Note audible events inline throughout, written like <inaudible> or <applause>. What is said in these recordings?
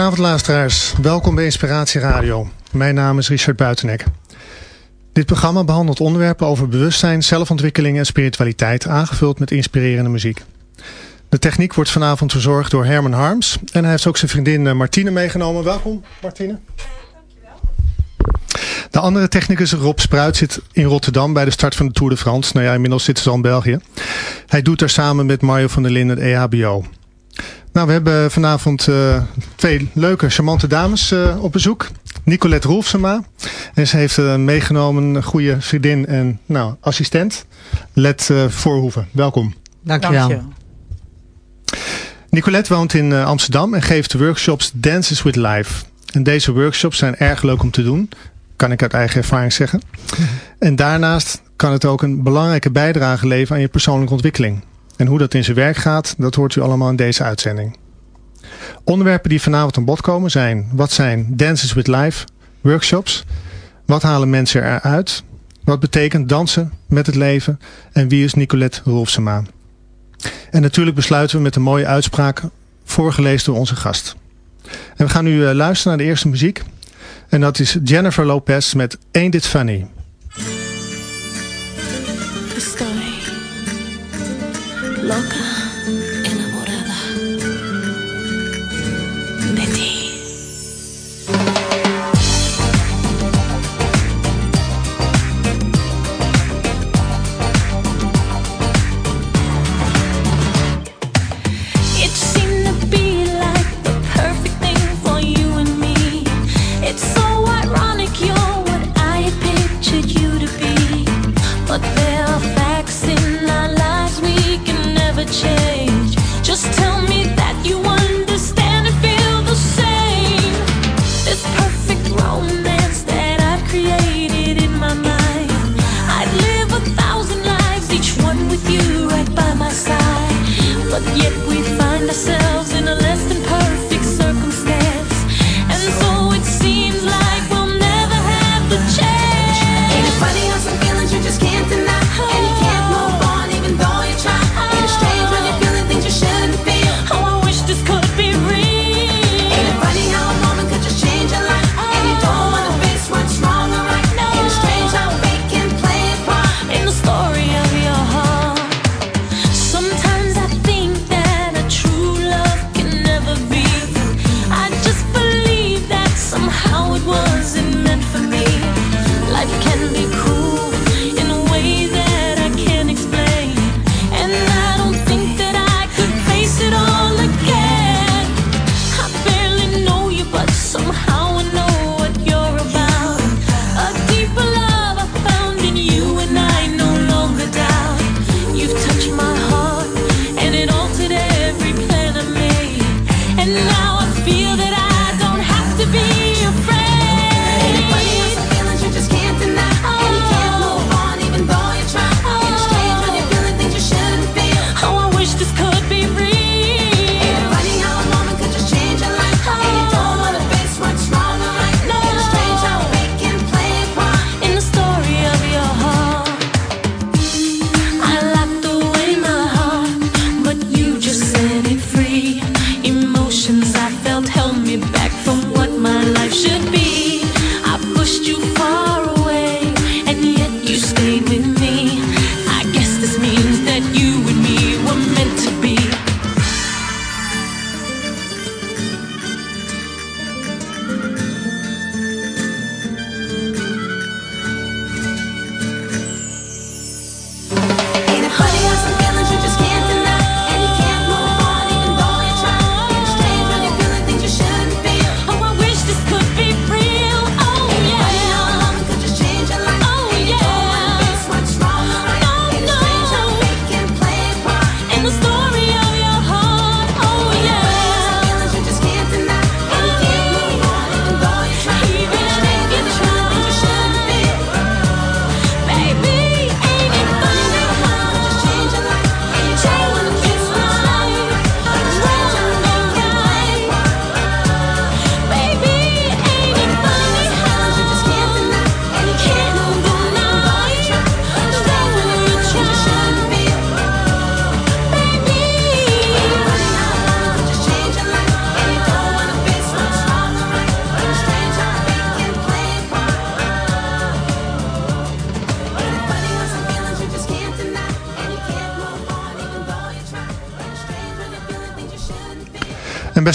goedenavond luisteraars. Welkom bij Inspiratie Radio. Mijn naam is Richard Buitenek. Dit programma behandelt onderwerpen over bewustzijn, zelfontwikkeling en spiritualiteit, aangevuld met inspirerende muziek. De techniek wordt vanavond verzorgd door Herman Harms. En hij heeft ook zijn vriendin eh, Martine meegenomen. Welkom Martine. De andere technicus Rob Spruit zit in Rotterdam bij de start van de Tour de France. Nou ja, inmiddels zitten ze al in België. Hij doet daar samen met Mario van der Linden het EHBO. Nou, we hebben vanavond uh, twee leuke, charmante dames uh, op bezoek. Nicolette Rolfsema. En ze heeft uh, meegenomen een goede vriendin en nou, assistent. Let Voorhoeven. Welkom. Dankjewel. Dank Nicolette woont in Amsterdam en geeft workshops Dances with Life. En deze workshops zijn erg leuk om te doen. Kan ik uit eigen ervaring zeggen. En daarnaast kan het ook een belangrijke bijdrage leveren aan je persoonlijke ontwikkeling. En hoe dat in zijn werk gaat, dat hoort u allemaal in deze uitzending. Onderwerpen die vanavond aan bod komen zijn... wat zijn Dances with Life, workshops... wat halen mensen eruit... wat betekent dansen met het leven... en wie is Nicolette Rolfsema. En natuurlijk besluiten we met een mooie uitspraak... voorgelezen door onze gast. En we gaan nu eh, luisteren naar de eerste muziek... en dat is Jennifer Lopez met Ain't It Funny... loca.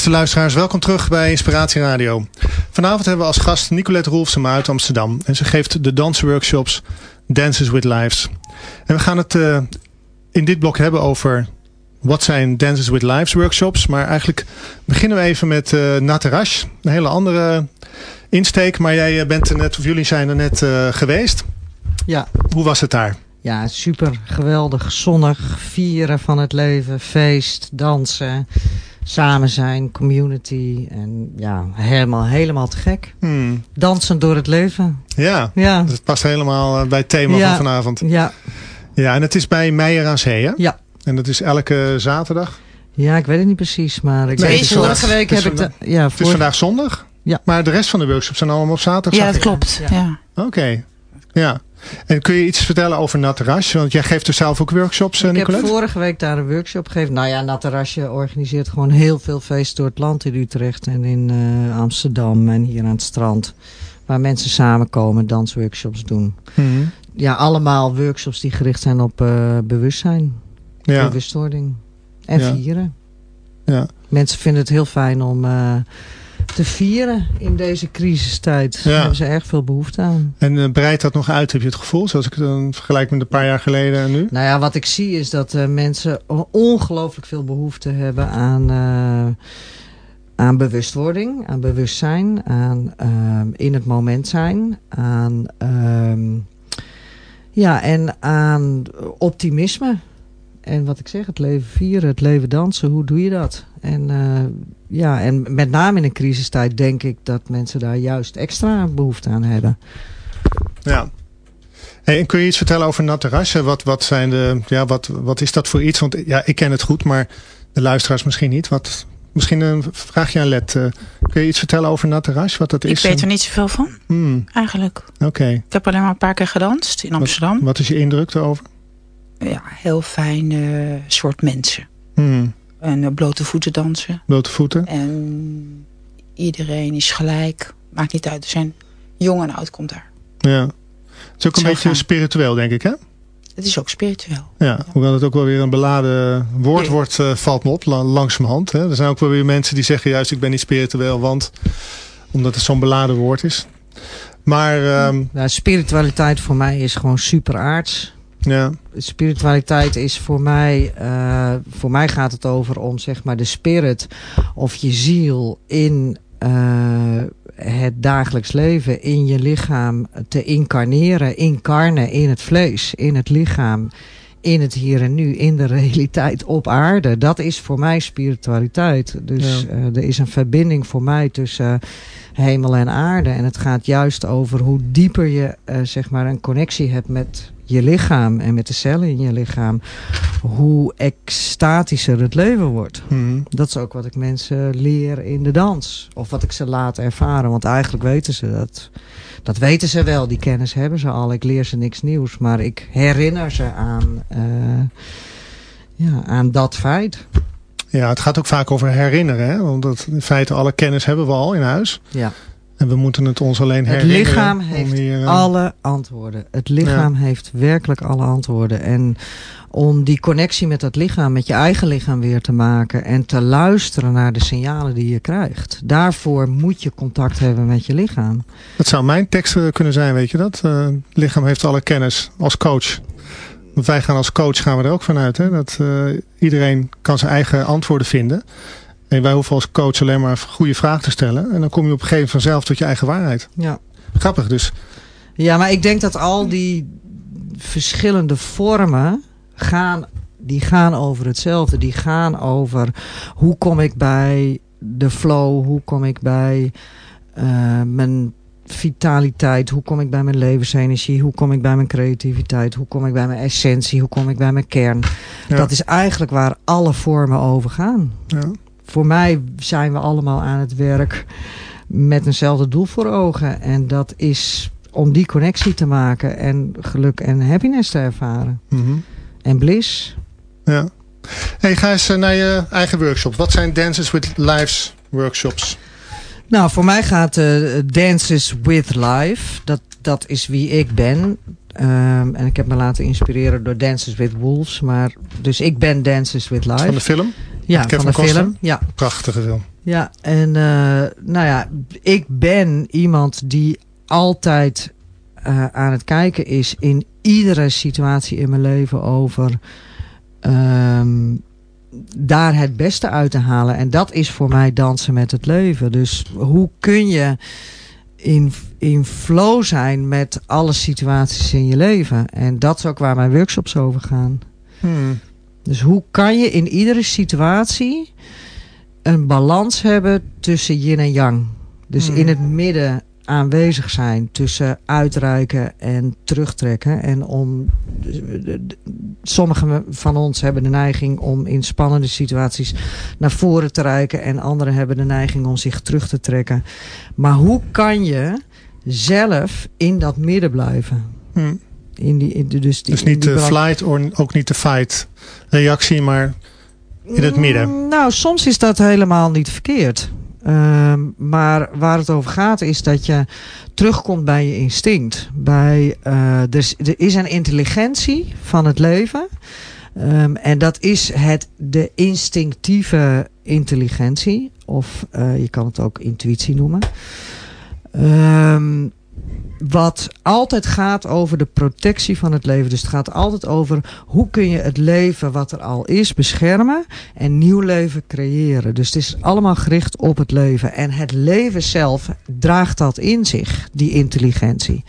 Beste luisteraars, welkom terug bij Inspiratie Radio. Vanavond hebben we als gast Nicolette Roelfsema uit Amsterdam. En ze geeft de dansworkshops Dances with Lives. En we gaan het uh, in dit blok hebben over wat zijn Dances with Lives workshops. Maar eigenlijk beginnen we even met uh, Natarash. Een hele andere insteek. Maar jij bent er net, of jullie zijn er net uh, geweest. Ja. Hoe was het daar? Ja, super geweldig, zonnig, vieren van het leven, feest, dansen, samen zijn, community. En ja, helemaal, helemaal te gek. Hmm. Dansen door het leven. Ja, Ja, dat past helemaal eh, bij het thema Ja. van vanavond. ja, Ja, en het is bij Meijer aan Zee, hè? ja. En dat is elke zaterdag. Ja, ik weet het niet precies, maar ik Nee, weet het is vorige vandaag- week het heb ik de, ja, Het is vandaag zondag. Ja. Maar de rest van de workshops zijn allemaal op zaterdag. Ja, dat klopt. Ja. Ja. Oké, ja. En kun je iets vertellen over Natarash? Want jij geeft er zelf ook workshops, eh, Ik heb vorige week daar een workshop gegeven. Nou ja, Natarasje organiseert gewoon heel veel feesten door het land in Utrecht en in eh, Amsterdam en hier aan het strand. Waar mensen samenkomen, dansworkshops doen. Mhm. Ja, allemaal workshops die gericht zijn op eh, bewustzijn, Ja, bewustwording en Ja. vieren. ja, Mensen vinden het heel fijn om te vieren in deze crisistijd. Daar Ja. hebben ze erg veel behoefte aan. en eh, breidt dat nog uit, heb je het gevoel? Zoals ik het dan vergelijk met een paar jaar geleden en nu? Nou ja, wat ik zie is dat eh, mensen ongelooflijk veel behoefte hebben aan, eh, aan bewustwording, aan bewustzijn, aan in het moment zijn, aan, ehm, ja, en aan optimisme. En wat ik zeg, het leven vieren, het leven dansen, hoe doe je dat? En, eh, ja, en met name in een crisistijd denk ik dat mensen daar juist extra behoefte aan hebben. Ja. Hey, en kun je iets vertellen over Natarash? Wat, wat, zijn de, ja, wat, wat is dat voor iets? Want ja, ik ken het goed, maar de luisteraars misschien niet. Wat, misschien een vraagje aan Let. eh, kun je iets vertellen over Natarash? Wat dat Ik is? weet er niet zoveel van, Hmm, eigenlijk. Oké. Ik heb alleen maar een paar keer gedanst in Amsterdam. Wat is je indruk erover? Ja, heel fijn eh, soort mensen. Hmm, En eh, blote voeten dansen. blote voeten? En iedereen is gelijk. Maakt niet uit. Er zijn jong en oud komt daar. Ja. Het is ook een Zo beetje spiritueel, denk ik, hè? Het is ook spiritueel. Ja, hoewel het ook wel weer een beladen woord wordt, eh, valt me op, la- langzamerhand. Hè. Er zijn ook wel weer mensen die zeggen juist, ik ben niet spiritueel, want omdat het zo'n beladen woord is. Maar ehm, Nou, spiritualiteit voor mij is gewoon super aards. Ja, spiritualiteit is voor mij, eh, voor mij gaat het over om zeg maar de spirit of je ziel in eh, het dagelijks leven, in je lichaam te incarneren, incarnen in het vlees, in het lichaam, in het hier en nu, in de realiteit op aarde. Dat is voor mij spiritualiteit. Dus Ja. eh, er is een verbinding voor mij tussen hemel en aarde. En het gaat juist over hoe dieper je zeg maar een connectie hebt met je lichaam en met de cellen in je lichaam. Hoe extatischer het leven wordt. mhm. Dat is ook wat ik mensen leer in de dans. Of wat ik ze laat ervaren. Want eigenlijk weten ze dat. Dat weten ze wel. Die kennis hebben ze al. Ik leer ze niks nieuws. Maar ik herinner ze aan, eh, ja, aan dat feit. ja, het gaat ook vaak over herinneren. Hè? Want dat, in feite alle kennis hebben we al in huis. Ja. En we moeten het ons alleen Het herinneren. lichaam om heeft hier, eh, alle antwoorden. Het lichaam heeft werkelijk alle antwoorden. En om die connectie met dat lichaam, met je eigen lichaam weer te maken. En te luisteren naar de signalen die je krijgt. Daarvoor moet je contact hebben met je lichaam. Dat zou mijn tekst eh, kunnen zijn, weet je dat? Het lichaam heeft alle kennis als coach. Want wij gaan als coach gaan we er ook vanuit. Hè? Dat iedereen kan zijn eigen antwoorden vinden. En wij hoeven als coach alleen maar goede vragen te stellen. En dan kom je op een gegeven moment vanzelf tot je eigen waarheid. Ja. Grappig dus. Ja, maar ik denk dat al die verschillende vormen gaan, die gaan over hetzelfde. Die gaan over hoe kom ik bij de flow, hoe kom ik bij eh, mijn vitaliteit, hoe kom ik bij mijn levensenergie, hoe kom ik bij mijn creativiteit, hoe kom ik bij mijn essentie, hoe kom ik bij mijn kern. Ja. Dat is eigenlijk waar alle vormen over gaan. Ja. Voor mij zijn we allemaal aan het werk met eenzelfde doel voor ogen. En dat is om die connectie te maken en geluk en happiness te ervaren. Mhm. En bliss. ja. Hey, ga eens eh, naar je eigen workshop. Wat zijn Dances with Lives workshops? Nou, voor mij gaat eh, Dances with Life. Dat, dat is wie ik ben. Ehm, en ik heb me laten inspireren door Dances with Wolves. Maar, dus ik ben Dances with Life. Van de film? Ja, van de film. Ja, Prachtige film. Ja, en uh, nou ja, ik ben iemand die altijd uh, aan het kijken is in iedere situatie in mijn leven over um, daar het beste uit te halen. En dat is voor mij dansen met het leven. Dus hoe kun je in, in flow zijn met alle situaties in je leven? En dat is ook waar mijn workshops over gaan. Hmm. Dus hoe kan je in iedere situatie een balans hebben tussen yin en yang? Dus hmm. in het midden aanwezig zijn tussen uitreiken en terugtrekken. En om sommigen van ons hebben de neiging om in spannende situaties naar voren te reiken en anderen hebben de neiging om zich terug te trekken. Maar hoe kan je zelf in dat midden blijven? Hmm. In die, in, dus, die, dus niet de flight of ook niet de fight reactie, maar in het midden. Mm, nou, soms is dat helemaal niet verkeerd. Ehm, maar waar het over gaat is dat je terugkomt bij je instinct. Bij, uh, er, er, is een intelligentie van het leven. Um, en dat is het, de instinctieve intelligentie. Of uh, je kan het ook intuïtie noemen. Um, wat altijd gaat over de protectie van het leven. Dus het gaat altijd over hoe kun je het leven wat er al is beschermen en nieuw leven creëren. Dus het is allemaal gericht op het leven. En het leven zelf draagt dat in zich, die intelligentie.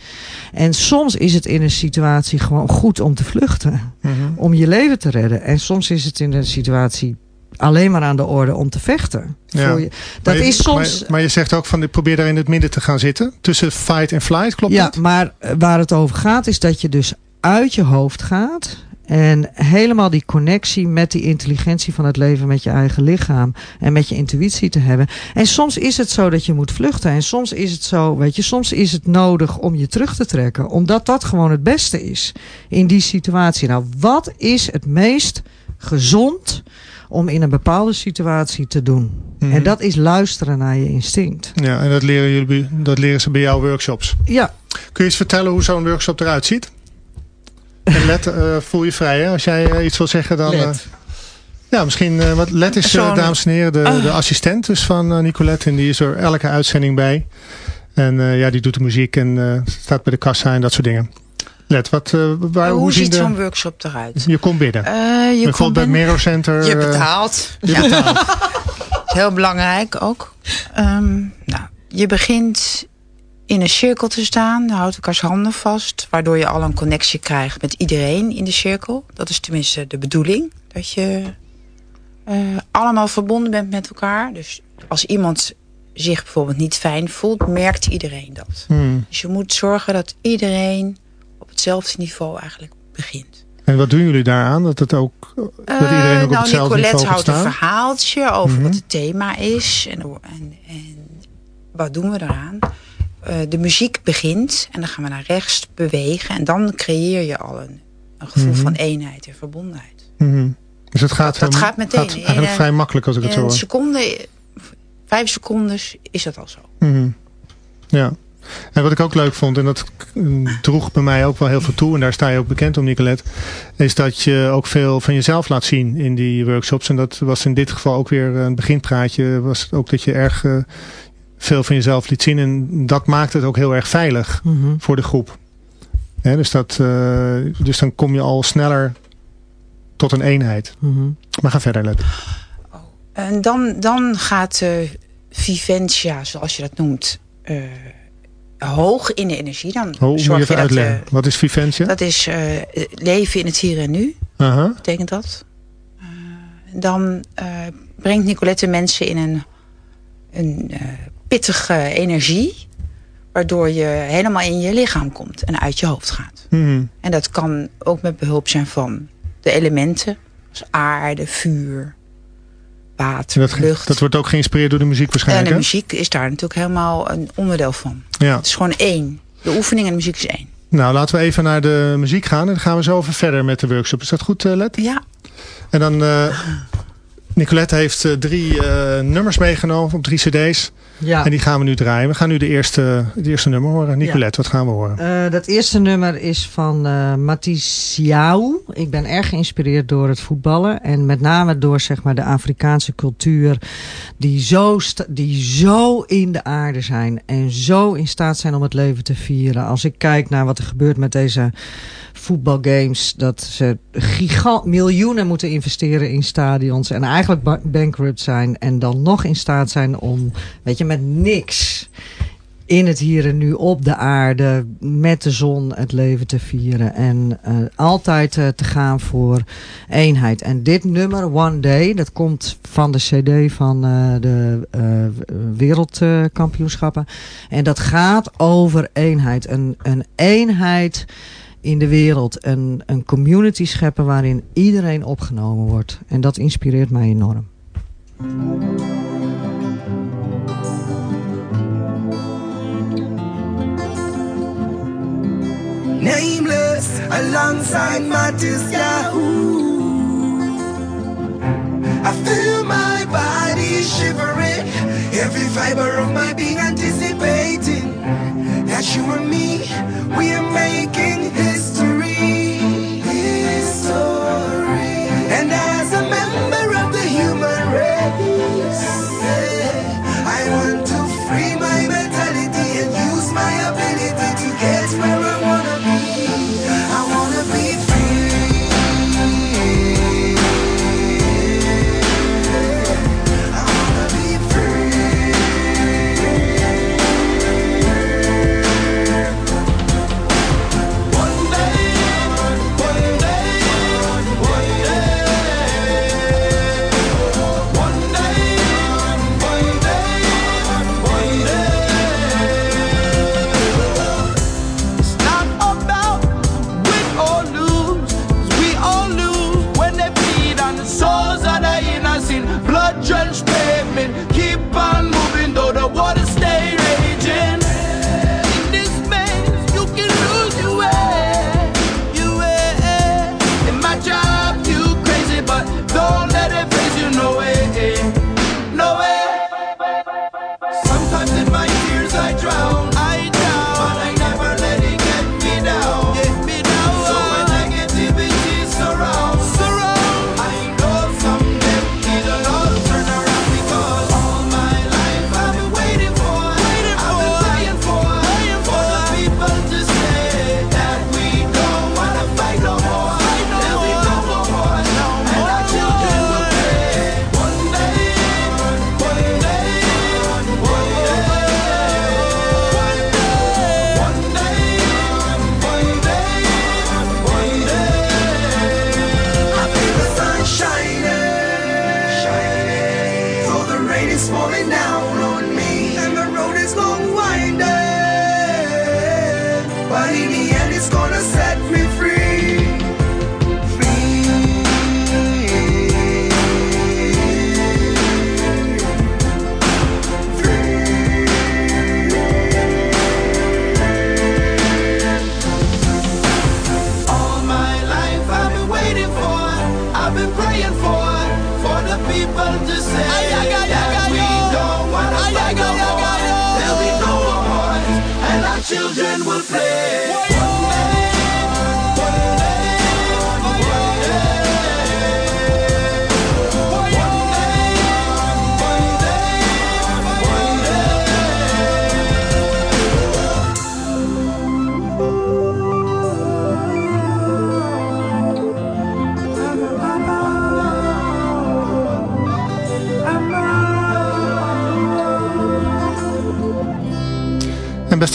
En soms is het in een situatie gewoon goed om te vluchten. Mm -hmm. Om je leven te redden. En soms is het in een situatie alleen maar aan de orde om te vechten. Ja. Je. Dat je, is soms. Maar, maar, je zegt ook van ik probeer daar in het midden te gaan zitten. Tussen fight en flight, klopt ja, dat? Ja, maar waar het over gaat is dat je dus uit je hoofd gaat. En helemaal die connectie met die intelligentie van het leven, met je eigen lichaam en met je intuïtie te hebben. En soms is het zo dat je moet vluchten. En soms is het zo, weet je, soms is het nodig om je terug te trekken. Omdat dat gewoon het beste is in die situatie. Nou, wat is het meest gezond om in een bepaalde situatie te doen. Mm -hmm. En dat is luisteren naar je instinct. Ja, en dat leren, jullie, dat leren ze bij jouw workshops. Ja. Kun je eens vertellen hoe zo'n workshop eruit ziet? En Let, uh, voel je vrij hè? Als jij uh, iets wil zeggen dan... Uh, ja, misschien, wat Let is, dames en heren, de, de assistent dus van Nicolette. En die is er elke uitzending bij. En ja, die doet de muziek en staat bij de kassa en dat soort dingen. Let, wat, uh, waar, hoe, hoe ziet de... zo'n workshop eruit? Je komt binnen. Uh, je komt bij het Mero Center. Je betaalt. Uh, je betaalt. <laughs> Heel belangrijk ook. Um, nou, je begint in een cirkel te staan. Houdt elkaars handen vast. Waardoor je al een connectie krijgt met iedereen in de cirkel. Dat is tenminste de bedoeling. Dat je allemaal verbonden bent met elkaar. Dus als iemand zich bijvoorbeeld niet fijn voelt, merkt iedereen dat. Hmm. Dus je moet zorgen dat iedereen hetzelfde niveau eigenlijk begint. En wat doen jullie daaraan? Dat, het ook, dat iedereen ook uh, op hetzelfde nou, Nicolette niveau houdt een verhaaltje over Mhm. wat het thema is. En, en, en wat doen we daaraan? Uh, de muziek begint en dan gaan we naar rechts bewegen. En dan creëer je al een, een gevoel Mhm. van eenheid en verbondenheid. Mhm. Dus het gaat, Dat heel- gaat meteen. Eigenlijk vrij makkelijk als ik het zo hoor. seconde, vijf seconden is dat al zo. Mhm. Ja. En wat ik ook leuk vond, en dat droeg bij mij ook wel heel veel toe, en daar sta je ook bekend om, Nicolette, is dat je ook veel van jezelf laat zien in die workshops. En dat was in dit geval ook weer een beginpraatje, was ook dat je erg eh, veel van jezelf liet zien. En dat maakt het ook heel erg veilig Mhm. voor de groep. Hè, dus, dat, eh, dus dan kom je al sneller tot een eenheid. Mhm. Maar ga verder, Let. En dan, dan gaat uh, Viventia, zoals je dat noemt, uh, hoog in de energie. Dan moet je zorg je dat, uitleggen. uh, Wat is Viventia? dat is uh, leven in het hier en nu, Aha. betekent dat. Uh, dan brengt Nicolette mensen in een, een pittige energie. Waardoor je helemaal in je lichaam komt en uit je hoofd gaat. Mhm. En dat kan ook met behulp zijn van de elementen. Als aarde, vuur, water, En dat, lucht. dat wordt ook geïnspireerd door de muziek En waarschijnlijk. de hè? muziek is daar natuurlijk helemaal een onderdeel van. Ja. Het is gewoon één. De oefening en de muziek is één. Nou, laten we even naar de muziek gaan. En dan gaan we zo even verder met de workshop. Is dat goed, eh, Let? Ja, En dan, eh, Nicolette heeft uh, drie uh, nummers meegenomen op drie cd's. Ja. En die gaan we nu draaien. We gaan nu de eerste, het eerste nummer horen. Nicolette, ja. wat gaan we horen? Uh, dat eerste nummer is van uh, Matisse Jou. Ik ben erg geïnspireerd door het voetballen. En met name door zeg maar, de Afrikaanse cultuur. Die zo, die zo in de aarde zijn. En zo in staat zijn om het leven te vieren. Als ik kijk naar wat er gebeurt met deze voetbalgames. Dat ze gigant miljoenen moeten investeren in stadions. En eigenlijk bankrupt zijn. En dan nog in staat zijn om, weet je, met niks in het hier en nu op de aarde met de zon het leven te vieren en uh, altijd uh, te gaan voor eenheid. En dit nummer One Day, dat komt van de CD van uh, de wereldkampioenschappen en dat gaat over eenheid, een, een eenheid in de wereld, een, een community scheppen waarin iedereen opgenomen wordt en dat inspireert mij enorm. nameless alongside Mattis Yahoo. I feel my body shivering, every fiber of my being anticipating that you and me, we are making history.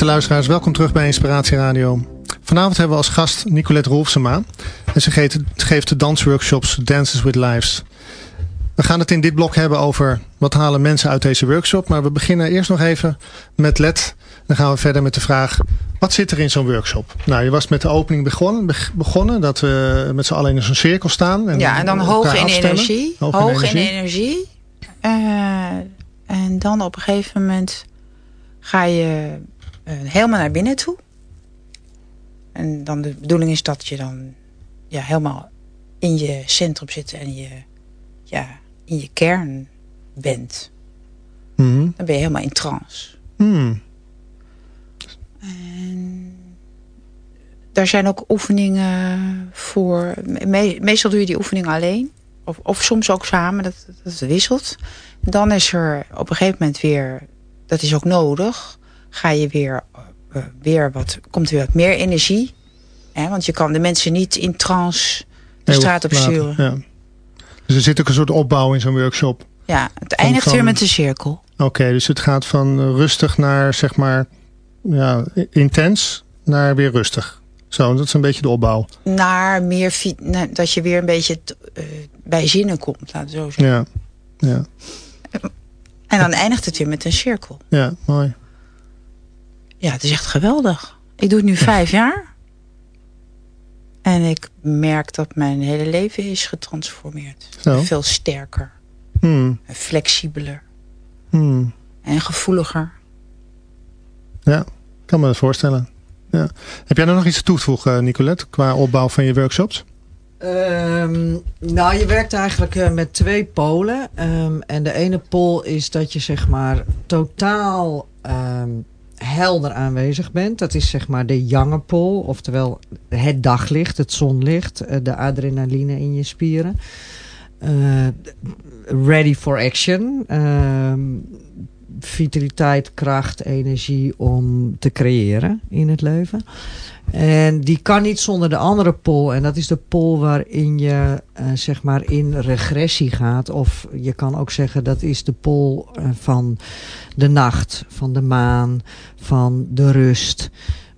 Beste luisteraars, welkom terug bij Inspiratie Radio. Vanavond hebben we als gast Nicolette Rolfsema. En ze geeft, de dansworkshops Dances with Lives. We gaan het in dit blok hebben over wat halen mensen uit deze workshop. Maar we beginnen eerst nog even met Let. Dan gaan we verder met de vraag, wat zit er in zo'n workshop? Nou, je was met de opening begonnen, beg- begonnen dat we met z'n allen in zo'n cirkel staan. En ja, en dan hoog in energie. Hoog Hoog, in in energie. Eh, en dan op een gegeven moment ga je helemaal naar binnen toe. En dan de bedoeling is dat je dan ja, helemaal in je centrum zit en je ja, in je kern bent. Mhm. Dan ben je helemaal in trance. Hmm. En daar zijn ook oefeningen voor. Me- meestal doe je die oefeningen alleen. Of, of soms ook samen, dat, dat wisselt. Dan is er op een gegeven moment weer, dat is ook nodig, ga je weer, eh, weer wat, komt er weer wat meer energie. Hè? Want je kan de mensen niet in trance de Heel straat op sturen. Ja. Dus er zit ook een soort opbouw in zo'n workshop. Ja, het eindigt van- weer met een cirkel. Oké, dus het gaat van eh, rustig naar zeg maar ja, intens naar weer rustig. Zo, dat is een beetje de opbouw. Naar meer, dat je weer een beetje eh, bij zinnen komt, laten we zo zeggen. Ja, ja, En dan eindigt het weer met een cirkel. ja mooi. Ja, het is echt geweldig. Ik doe het nu vijf jaar. En ik merk dat mijn hele leven is getransformeerd. Zo. Veel sterker Hmm, en flexibeler hmm. en gevoeliger. Ja, ik kan me dat voorstellen. Ja. Heb jij er nog iets toe te voegen, Nicolette, qua opbouw van je workshops? Ehm, nou, je werkt eigenlijk eh, met twee polen. Ehm, en de ene pol is dat je zeg maar totaal ehm, helder aanwezig bent. Dat is zeg maar de jonge pol. Oftewel het daglicht, het zonlicht, eh, de adrenaline in je spieren. Eh, ready for action. Ehm, vitaliteit, kracht, energie om te creëren in het leven. En die kan niet zonder de andere pol. En dat is de pol waarin je eh, zeg maar in regressie gaat. Of je kan ook zeggen dat is de pol eh, van de nacht, van de maan, van de rust.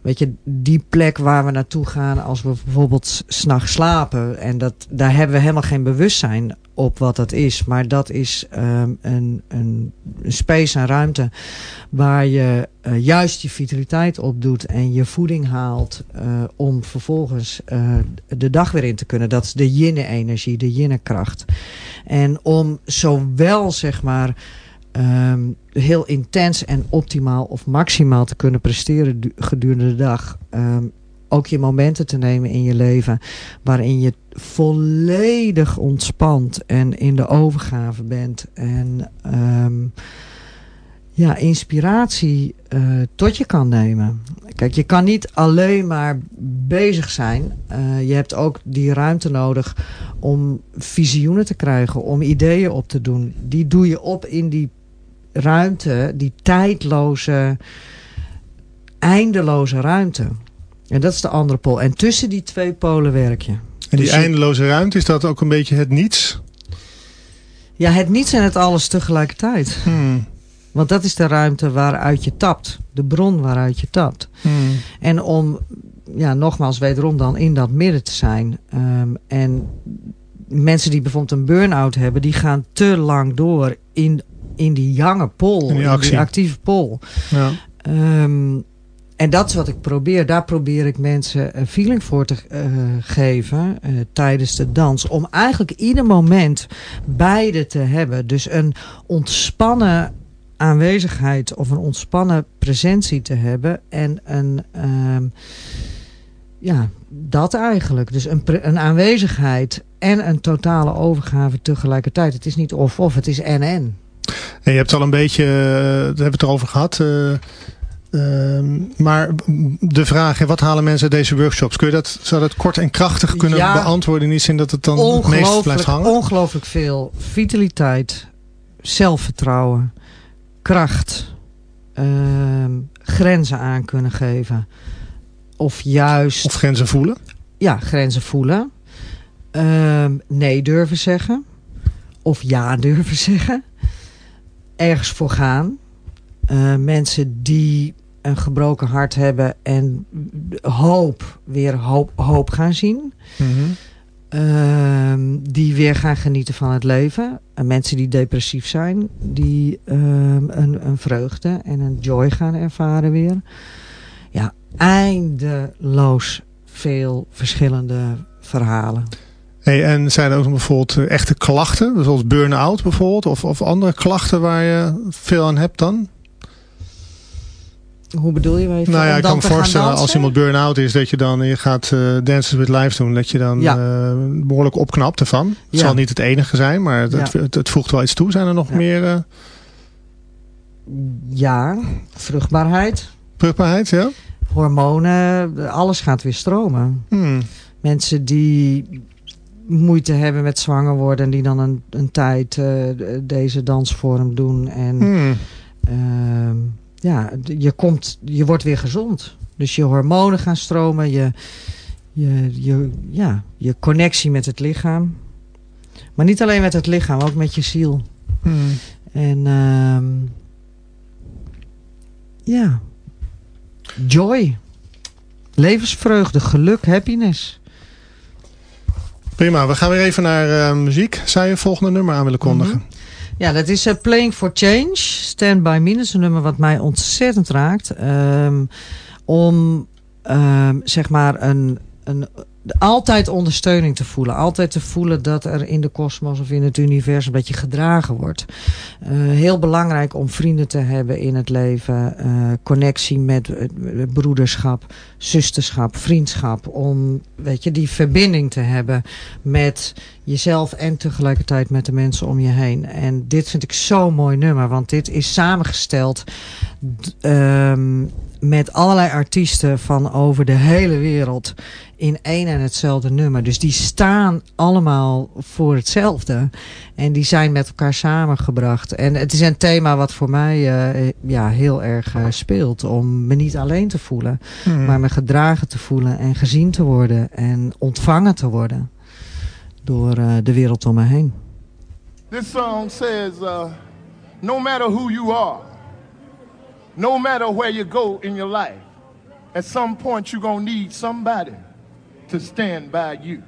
Weet je, die plek waar we naartoe gaan als we bijvoorbeeld s'nachts slapen. En dat, daar hebben we helemaal geen bewustzijn op wat dat is. Maar dat is ehm, een, een, space en ruimte waar je eh, juist je vitaliteit opdoet en je voeding haalt eh, om vervolgens eh, de dag weer in te kunnen. Dat is de yin-energie, de yin-kracht. En om zowel zeg maar ehm, heel intens en optimaal of maximaal te kunnen presteren du- gedurende de dag. ehm, ook je momenten te nemen in je leven waarin je volledig ontspant en in de overgave bent. En ehm, ja, inspiratie eh, tot je kan nemen. Kijk, je kan niet alleen maar bezig zijn. Eh, je hebt ook die ruimte nodig om visioenen te krijgen, om ideeën op te doen. Die doe je op in die ruimte, die tijdloze, eindeloze ruimte. En dat is de andere pol. En tussen die twee polen werk je. En die Dus eindeloze ruimte, is dat ook een beetje het niets? Ja, het niets en het alles tegelijkertijd. Hmm. Want dat is de ruimte waaruit je tapt. De bron waaruit je tapt. Hmm. En om, ja, nogmaals, wederom dan in dat midden te zijn. Ehm, en mensen die bijvoorbeeld een burn-out hebben, die gaan te lang door in, in die jonge pol. In die actie. actieve pol. Ja. Ehm, en dat is wat ik probeer. Daar probeer ik mensen een feeling voor te eh, geven eh, tijdens de dans. Om eigenlijk ieder moment beide te hebben. Dus een ontspannen aanwezigheid of een ontspannen presentie te hebben. En een, ehm, ja, dat eigenlijk. Dus een, een aanwezigheid en een totale overgave tegelijkertijd. Het is niet of-of, het is en-en. En je hebt al een beetje, eh, daar hebben we het erover gehad. Eh, ehm, maar de vraag, wat halen mensen uit deze workshops? Kun je dat, zou dat kort en krachtig kunnen Ja. beantwoorden? In die zin dat het dan het meest blijft hangen? ongelooflijk veel vitaliteit, zelfvertrouwen, kracht, ehm, grenzen aan kunnen geven. Of juist Of grenzen voelen? ja, grenzen voelen. Ehm, nee durven zeggen. Of ja <laughs> durven zeggen. Ergens voor gaan. Mensen die een gebroken hart hebben en hoop, weer hoop, hoop gaan zien. Mhm. Ehm, die weer gaan genieten van het leven. En mensen die depressief zijn, die ehm, een, een vreugde en een joy gaan ervaren weer. Ja, eindeloos veel verschillende verhalen. Hey, en zijn er ook bijvoorbeeld eh, echte klachten? Zoals burn-out bijvoorbeeld? Of, of andere klachten waar je veel aan hebt dan? Hoe bedoel je? Nou ja, ik kan me voorstellen als iemand burn-out is, dat je dan je gaat eh Dances with Life doen. Dat je dan Ja. eh, behoorlijk opknapt ervan. Het Ja. zal niet het enige zijn, maar het, Ja. het, het, het voegt wel iets toe. Zijn er nog meer eh Ja, vruchtbaarheid, vruchtbaarheid? Ja? hormonen, alles gaat weer stromen. Hmm. Mensen die moeite hebben met zwanger worden... en die dan een, een tijd deze dansvorm doen. En Hmm. Ja, je, komt, je wordt weer gezond. Dus je hormonen gaan stromen. Je, je, je, ja, je connectie met het lichaam. Maar niet alleen met het lichaam, ook met je ziel. Hmm. En ehm, ja, joy. Levensvreugde, geluk, happiness. Prima, we gaan weer even naar eh, muziek. Zou je een volgende nummer aan willen kondigen? Ja, dat is eh, Playing for Change. Stand By Me. Een nummer wat mij ontzettend raakt. Ehm, om, ehm, zeg maar, een, een, altijd ondersteuning te voelen. Altijd te voelen dat er in de kosmos of in het universum dat je gedragen wordt. Eh, heel belangrijk om vrienden te hebben in het leven. eh, connectie met eh, broederschap, zusterschap, vriendschap. Om weet je, die verbinding te hebben met jezelf en tegelijkertijd met de mensen om je heen. En dit vind ik zo'n mooi nummer, want dit is samengesteld ehm, met allerlei artiesten van over de hele wereld in één en hetzelfde nummer. Dus die staan allemaal voor hetzelfde. En die zijn met elkaar samengebracht. En het is een thema wat voor mij eh, ja, heel erg eh, speelt. Om me niet alleen te voelen. Hmm. Maar me gedragen te voelen en gezien te worden. En ontvangen te worden. Door eh, de wereld om me heen. This song says, uh, no matter who you are, no matter where you go in your life, at some point you're going to need somebody to stand by you.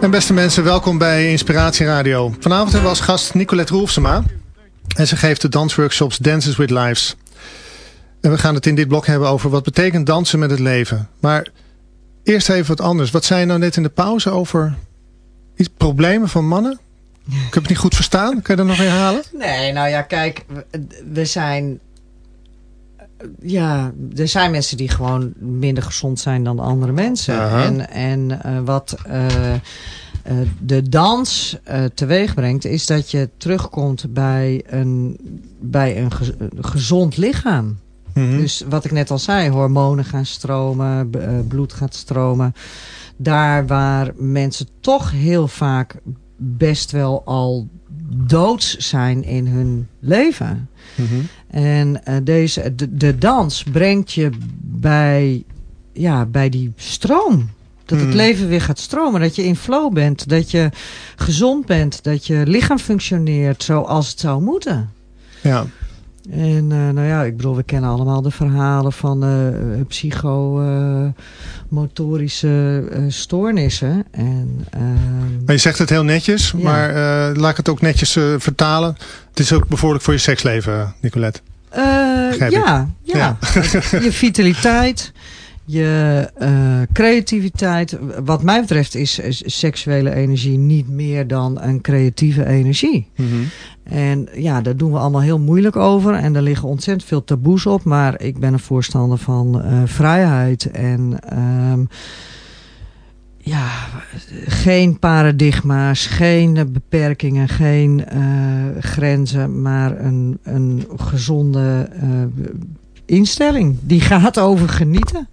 En beste mensen, welkom bij Inspiratie Radio. Vanavond hebben we als gast Nicolette Roelfsema. En ze geeft de dansworkshops Dances with Lives. En we gaan het in dit blok hebben over wat betekent dansen met het leven. Maar eerst even wat anders. Wat zei je nou net in de pauze over iets, problemen van mannen? Ik heb het niet goed verstaan. Kun je dat nog herhalen? Nee, nou ja, kijk, we- zijn... Ja, er zijn mensen die gewoon minder gezond zijn dan andere mensen. En, en eh, wat eh, eh, de dans teweeg brengt, is dat je terugkomt bij een, bij een gez- een gezond lichaam. Mhm. Dus wat ik net al zei, hormonen gaan stromen, bloed gaat stromen. Daar waar mensen toch heel vaak best wel al doods zijn in hun leven. Mhm. En eh, deze, de, de dans brengt je bij, ja, bij die stroom. Dat het Hmm. leven weer gaat stromen. Dat je in flow bent. Dat je gezond bent. Dat je lichaam functioneert zoals het zou moeten. Ja. En eh, nou ja, ik bedoel, we kennen allemaal de verhalen van eh psychomotorische eh, stoornissen. En, ehm, Maar je zegt het heel netjes, Ja. maar eh, laat ik het ook netjes eh, vertalen. Het is ook bevorderlijk voor je seksleven, Nicolette. Eh, ja, ja. <laughs> je vitaliteit, je eh, creativiteit. Wat mij betreft is, is seksuele energie niet meer dan een creatieve energie. En ja, daar doen we allemaal heel moeilijk over. En daar liggen ontzettend veel taboes op. Maar ik ben een voorstander van eh, vrijheid. En ehm, ja, geen paradigma's, geen beperkingen, geen eh, grenzen. Maar een, een gezonde instelling. Die gaat over genieten.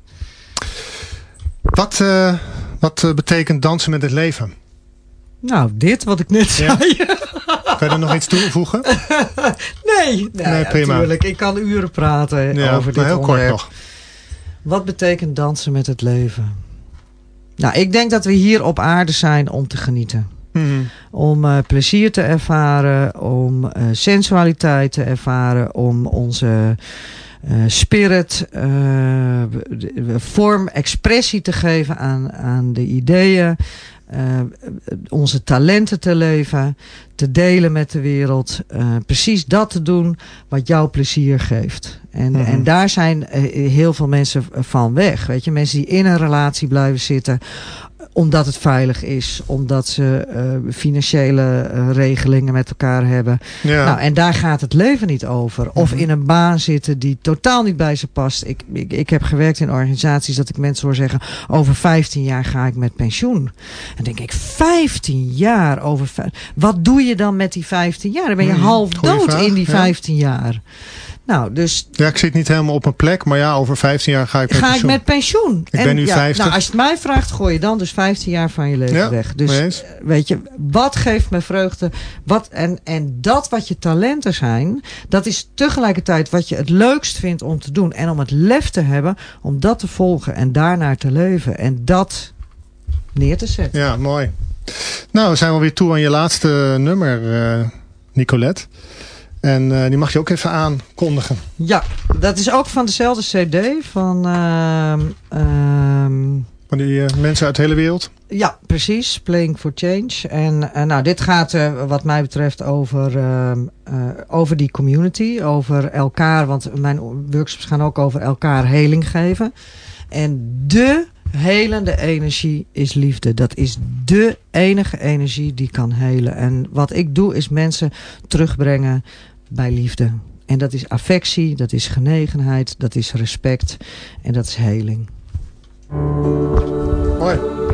Wat, eh, wat eh, betekent dansen met het leven? Nou, dit wat ik net Ja. zei. <laughs> Kan je er nog iets toevoegen? <laughs> Nee, nee, Nee, prima. natuurlijk. Ik kan uren praten Ja, over dit maar heel kort onderwerp. nog. Wat betekent dansen met het leven? Nou, ik denk dat we hier op aarde zijn om te genieten. Mhm. Om eh, plezier te ervaren, om sensualiteit te ervaren, om onze spirit eh, de- de vorm, expressie te geven aan, aan de ideeën, eh, onze talenten te leven, te delen met de wereld. eh, precies dat te doen wat jou plezier geeft. En, Mhm. en daar zijn eh, heel veel mensen van weg. Weet je, mensen die in een relatie blijven zitten omdat het veilig is, omdat ze eh, financiële eh, regelingen met elkaar hebben. Ja. Nou, en daar gaat het leven niet over. Of in een baan zitten die totaal niet bij ze past. Ik, ik, ik heb gewerkt in organisaties dat ik mensen hoor zeggen... over 15 jaar ga ik met pensioen. En denk ik, 15 jaar over... Wat doe je dan met die 15 jaar? Dan ben je Mhm, half dood in die ja. 15 jaar. Nou, dus ja, ik zit niet helemaal op mijn plek, maar ja, over 15 jaar ga ik met ga ik pensioen. met pensioen. Ik ben nu ja, 50. Nou, als je het mij vraagt, gooi je dan dus 15 jaar van je leven Ja, weg. Dus eens. weet je, wat geeft me vreugde? Wat, en, en dat wat je talenten zijn, dat is tegelijkertijd wat je het leukst vindt om te doen. En om het lef te hebben om dat te volgen en daarnaar te leven. En dat neer te zetten. Ja, mooi. Nou, we zijn alweer toe aan je laatste nummer, eh, Nicolette. En eh, die mag je ook even aankondigen. Ja, dat is ook van dezelfde cd van... ehm, ehm, Van die eh, mensen uit de hele wereld. Ja, precies. Playing for Change. En eh, nou, dit gaat wat mij betreft over, ehm, eh, over die community. Over elkaar. Want mijn workshops gaan ook over elkaar heling geven. En de helende energie is liefde. Dat is de enige energie die kan helen. En wat ik doe is mensen terugbrengen bij liefde. En dat is affectie, dat is genegenheid, dat is respect en dat is heling. Mooi.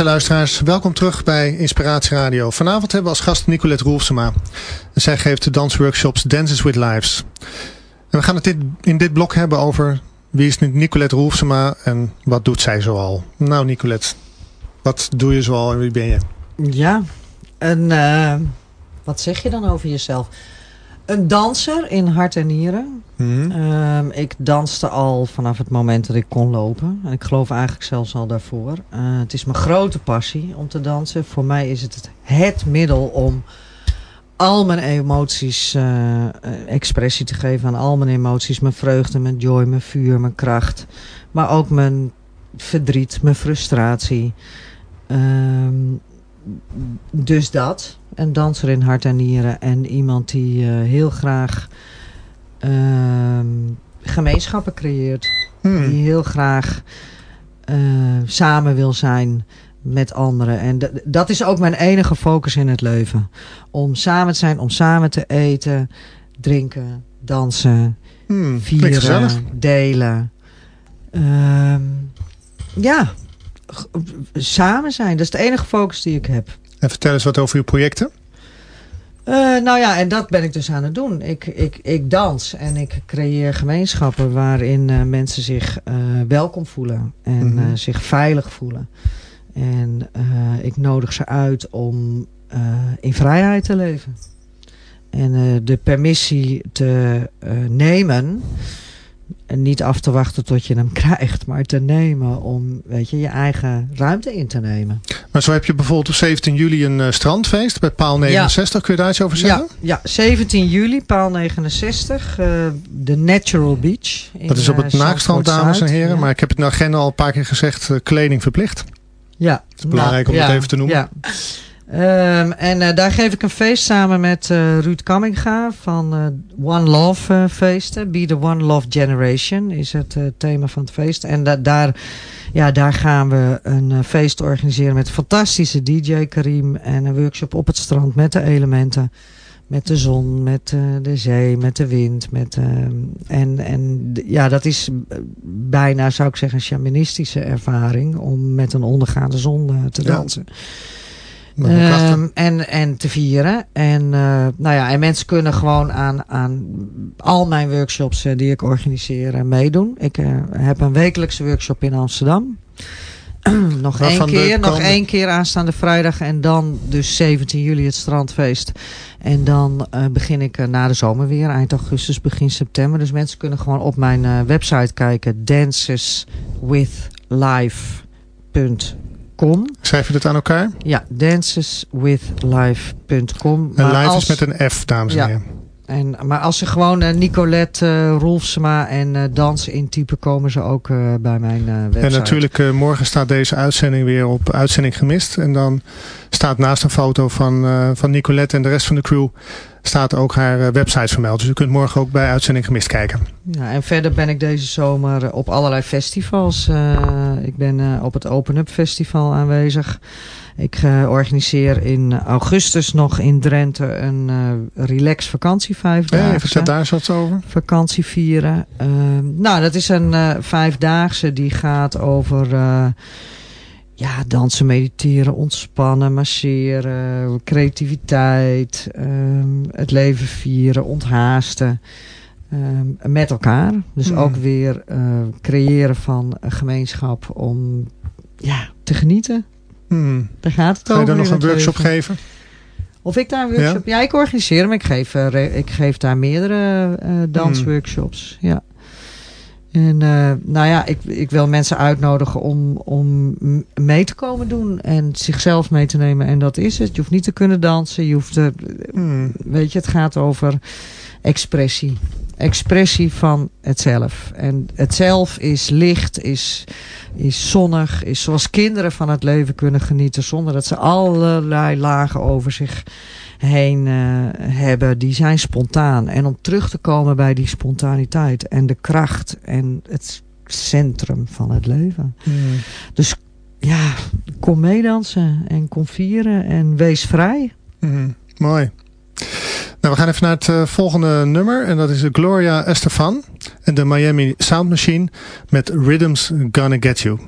Beste luisteraars, welkom terug bij Inspiratie Radio. Vanavond hebben we als gast Nicolette Roelfsema. En zij geeft de dansworkshops Dances with Lives. En we gaan het in dit blok hebben over wie is Nicolette Roelfsema en wat doet zij zoal. Nou Nicolette, wat doe je zoal en wie ben je? Ja, en eh, wat zeg je dan over jezelf? Een danser in hart en nieren. Mhm. Ehm, ik danste al vanaf het moment dat ik kon lopen. En ik geloof eigenlijk zelfs al daarvoor. Eh, het is mijn grote passie om te dansen. Voor mij is het het, het middel om al mijn emoties eh, eh, expressie te geven aan al mijn emoties. Mijn vreugde, mijn joy, mijn vuur, mijn kracht. Maar ook mijn verdriet, mijn frustratie. Ehm, dus dat. Een danser in hart en nieren. En iemand die eh, heel graag ehm, gemeenschappen creëert. Hmm. Die heel graag eh, samen wil zijn met anderen. En dat is ook mijn enige focus in het leven. Om samen te zijn, om samen te eten, drinken, dansen, Hmm. Vieren, delen. Ehm, ja, samen zijn. Dat is de enige focus die ik heb. En vertel eens wat over uw projecten. Eh, nou ja, en dat ben ik dus aan het doen. Ik, ik, ik dans en ik creëer gemeenschappen waarin eh, mensen zich eh, welkom voelen en Mhm. zich veilig voelen. En ik nodig ze uit om in vrijheid te leven. En de permissie te nemen. Niet af te wachten tot je hem <laughs> krijgt, maar te nemen om weet je, je eigen ruimte in te nemen. Maar zo heb je bijvoorbeeld op 17 juli een eh, strandfeest bij paal 69. Kun je daar iets over zeggen? Ja, ja, 17 juli, paal 69, eh, de Natural Beach. in, Dat is op het eh, naakstrand, Zandvoort dames en heren. Ja. Maar ik heb het in de agenda al een paar keer gezegd. kleding verplicht. Ja. is belangrijk om dat even te noemen. Ja. Ehm, en eh, daar geef ik een feest samen met eh, Ruud Kamminga van eh, One Love feesten. Be the One Love Generation is het thema van het feest. En da- daar, ja, daar gaan we een feest organiseren met fantastische DJ Karim. En een workshop op het strand met de elementen. Met de zon, met de zee, met de wind. Met, ehm, en en ja, dat is bijna, zou ik zeggen, een shamanistische ervaring. Om met een ondergaande zon te dansen. Ehm, en, en te vieren. En, eh, nou ja, en mensen kunnen gewoon aan, aan al mijn workshops eh, die ik organiseer eh, meedoen. Ik heb een wekelijkse workshop in Amsterdam. <clears throat> nog één keer, nog één keer aanstaande vrijdag. En dan dus 17 juli het strandfeest. En dan begin ik na de zomer weer. Eind augustus, begin september. Dus mensen kunnen gewoon op mijn website kijken. danceswithlife.com Schrijf je dit aan elkaar? ja, danceswithlife.com. En Maar live als- is met een F, dames en Ja. heren. En, maar als ze gewoon eh, Nicolette uh, Rolfsema en eh dans intypen, komen ze ook bij mijn website. En natuurlijk, morgen staat deze uitzending weer op Uitzending Gemist. En dan staat naast een foto van, van Nicolette en de rest van de crew... staat ook haar eh, website vermeld. Dus u kunt morgen ook bij Uitzending Gemist kijken. Ja, en verder ben ik deze zomer eh, op allerlei festivals. Eh, ik ben op het Open Up Festival aanwezig. Ik organiseer in augustus nog in Drenthe een relax vakantie vijf Eh, dagen. vertel daar eens wat over. vakantie vieren. Ehm, nou, dat is een vijfdaagse die gaat over ja, dansen, mediteren, ontspannen, masseren, creativiteit, ehm, het leven vieren, onthaasten. ehm, met elkaar. Dus Hmm. ook weer eh, creëren van een gemeenschap om ja, te genieten. Daar gaat het Ga je over dan nog een workshop leven. geven? Of ik daar een workshop... Ja, ik organiseer hem. Ik geef, eh, ik geef daar meerdere eh, dansworkshops. Ja. En eh, nou ja, ik, ik wil mensen uitnodigen om, om mee te komen doen. En zichzelf mee te nemen. En dat is het. Je hoeft niet te kunnen dansen. Je hoeft er, Hmm. weet je, het gaat over expressie. Expressie van het zelf. En het zelf is licht, is, is zonnig, is zoals kinderen van het leven kunnen genieten. Zonder dat ze allerlei lagen over zich heen eh, hebben. Die zijn spontaan. En om terug te komen bij die spontaniteit en de kracht en het centrum van het leven. Hmm. Dus ja, kom meedansen en kom vieren en wees vrij. Hmm. Mooi. Nou, we gaan even naar het eh, volgende nummer. En dat is Gloria Estefan en de Miami Sound Machine met Rhythms Gonna Get You.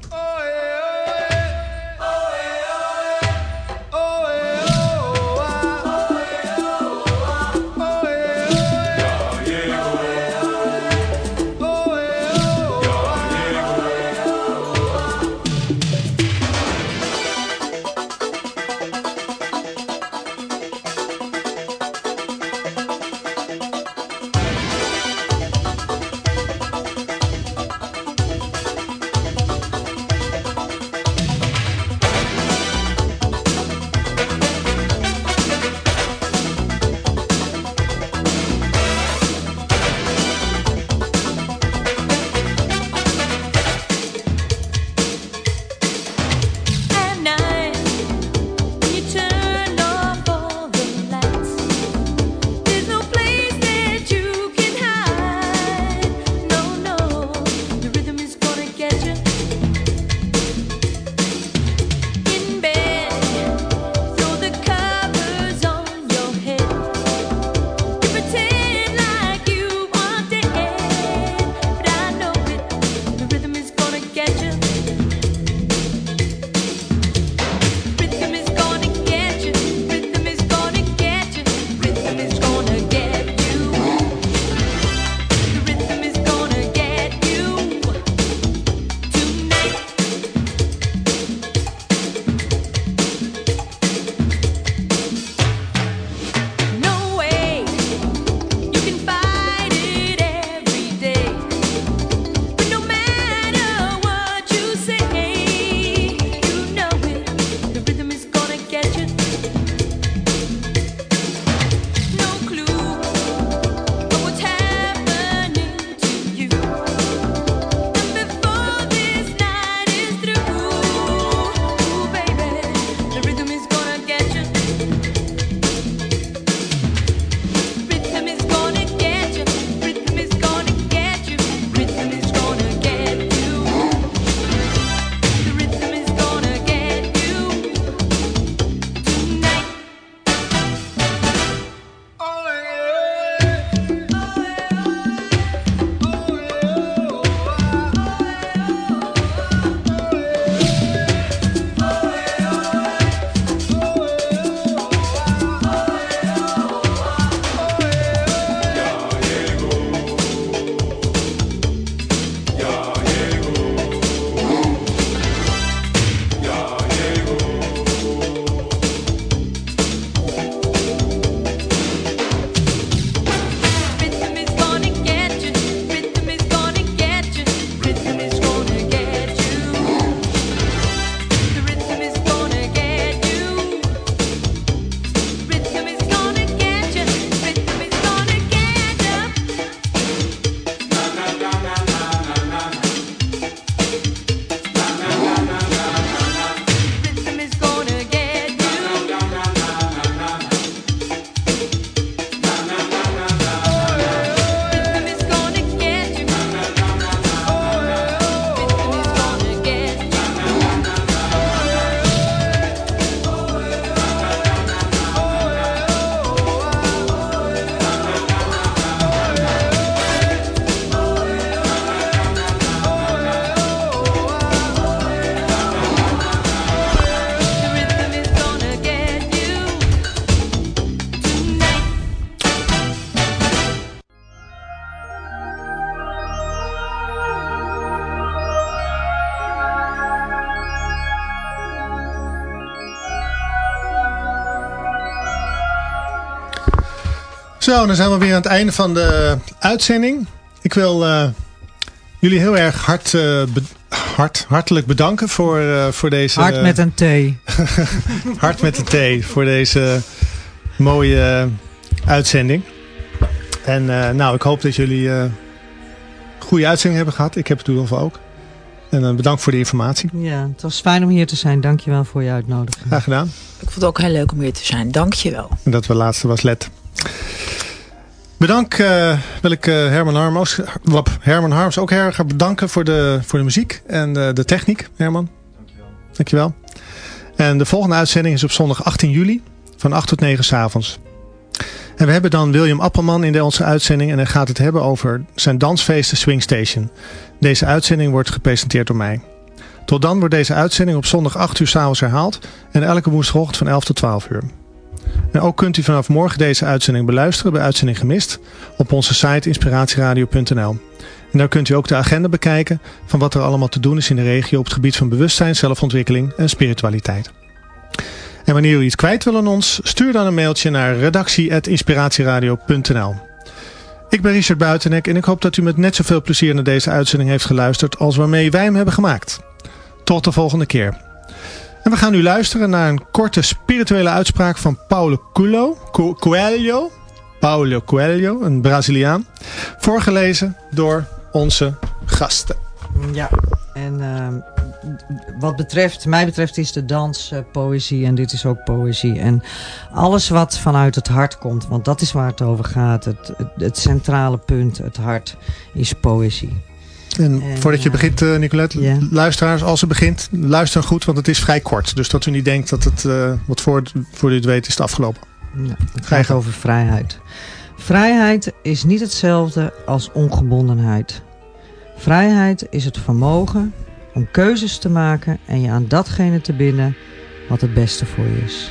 Zo, dan zijn we weer aan het einde van de uitzending. Ik wil eh, jullie heel erg hart, eh, be- hart, hartelijk bedanken voor, eh, voor deze... Hart met een T. <laughs> Hart met een T voor deze mooie uitzending. En eh, nou, ik hoop dat jullie eh goede uitzending hebben gehad. Ik heb het geval ook. En eh, bedankt voor de informatie. Ja, het was fijn om hier te zijn. Dankjewel voor je uitnodiging. Graag gedaan. Ik vond het ook heel leuk om hier te zijn. Dank je wel. En dat we laatste was Let. Bedankt eh, wil ik eh, Herman, Harms, wap, Herman Harms ook heel erg bedanken voor de, voor de muziek en de, de techniek. Herman. Dankjewel. Dankjewel. En de volgende uitzending is op zondag 18 juli van 8 tot 9 s avonds. En we hebben dan William Appelman in de, onze uitzending en hij gaat het hebben over zijn dansfeest de Swing Station. Deze uitzending wordt gepresenteerd door mij. Tot dan wordt deze uitzending op zondag 8 uur s'avonds herhaald en elke woensdagochtend van 11 tot 12 uur. En ook kunt u vanaf morgen deze uitzending beluisteren bij Uitzending Gemist op onze site inspiratieradio.nl. En daar kunt u ook de agenda bekijken van wat er allemaal te doen is in de regio op het gebied van bewustzijn, zelfontwikkeling en spiritualiteit. En wanneer u iets kwijt wil aan ons, stuur dan een mailtje naar redactie.inspiratieradio.nl. Ik ben Richard Buitenek en ik hoop dat u met net zoveel plezier naar deze uitzending heeft geluisterd als waarmee wij hem hebben gemaakt. Tot de volgende keer. En we gaan nu luisteren naar een korte spirituele uitspraak van Paulo Coelho, Co- Coelho, Paulo Coelho, een Braziliaan, voorgelezen door onze gasten. Ja, en ehm, wat betreft, mij betreft is de dans eh, poëzie en dit is ook poëzie. En alles wat vanuit het hart komt, want dat is waar het over gaat. Het, het, het centrale punt, het hart, is poëzie. En, En, voordat je eh, begint, eh, Nicolette, ja. luisteraars, als ze begint, luister goed, want het is vrij kort. Dus dat u niet denkt dat het, eh, wat voor, voor u het weet, is het afgelopen. Ja, het gaat over vrijheid. Vrijheid is niet hetzelfde als ongebondenheid. Vrijheid is het vermogen om keuzes te maken en je aan datgene te binden wat het beste voor je is.